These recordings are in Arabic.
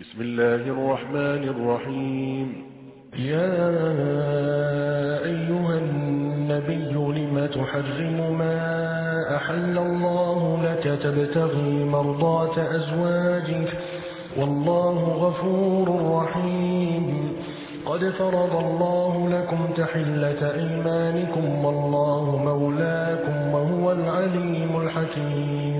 بسم الله الرحمن الرحيم. يا أيها النبي لم تحرم ما أحل الله لك تبتغي مرضات أزواجك؟ والله غفور رحيم. قد فرض الله لكم تحلة إيمانكم والله مولاكم وهو العليم الحكيم.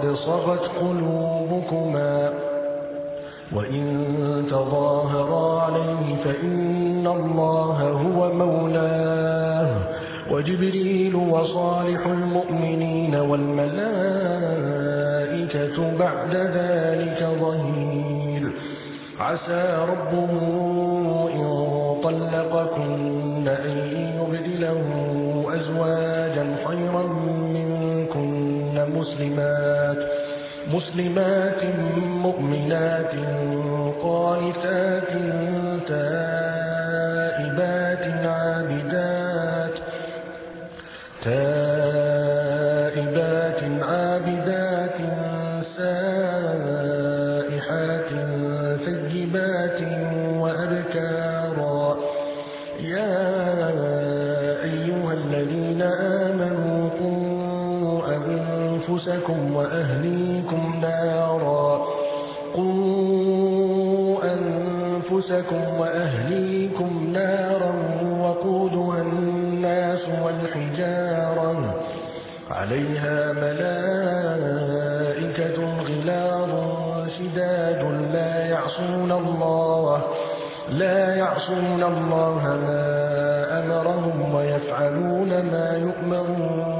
فقد صغت قلوبكما وإن تظاهرا عليه فإن الله هو مولاه وجبريل وصالح المؤمنين والملائكة بعد ذلك ظهير. عسى ربه إن طلقكن مسلمات مؤمنات قانتات تائبات عابدات تائبات أنفسكم وأهليكم نارا. قوا أنفسكم وأهليكم نارا وقودها الناس والحجارة. عليها ملائكة غلاظ شداد لا يعصون الله لا يعصون الله ما أمرهم ويفعلون ما يؤمرون.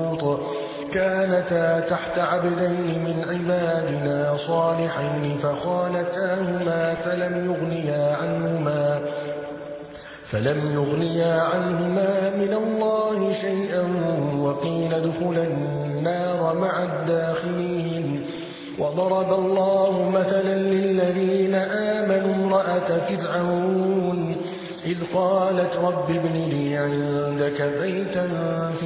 كانتا تحت عبدين من عبادنا صالحين فخانتاهما فلم يغنيا عنهما فلم يغنيا عنهما من الله شيئا وقيل ادخلا النار مع الداخلين. وضرب الله مثلا للذين آمنوا امرأة فرعون إذ قالت رب ابن لي عندك بيتا في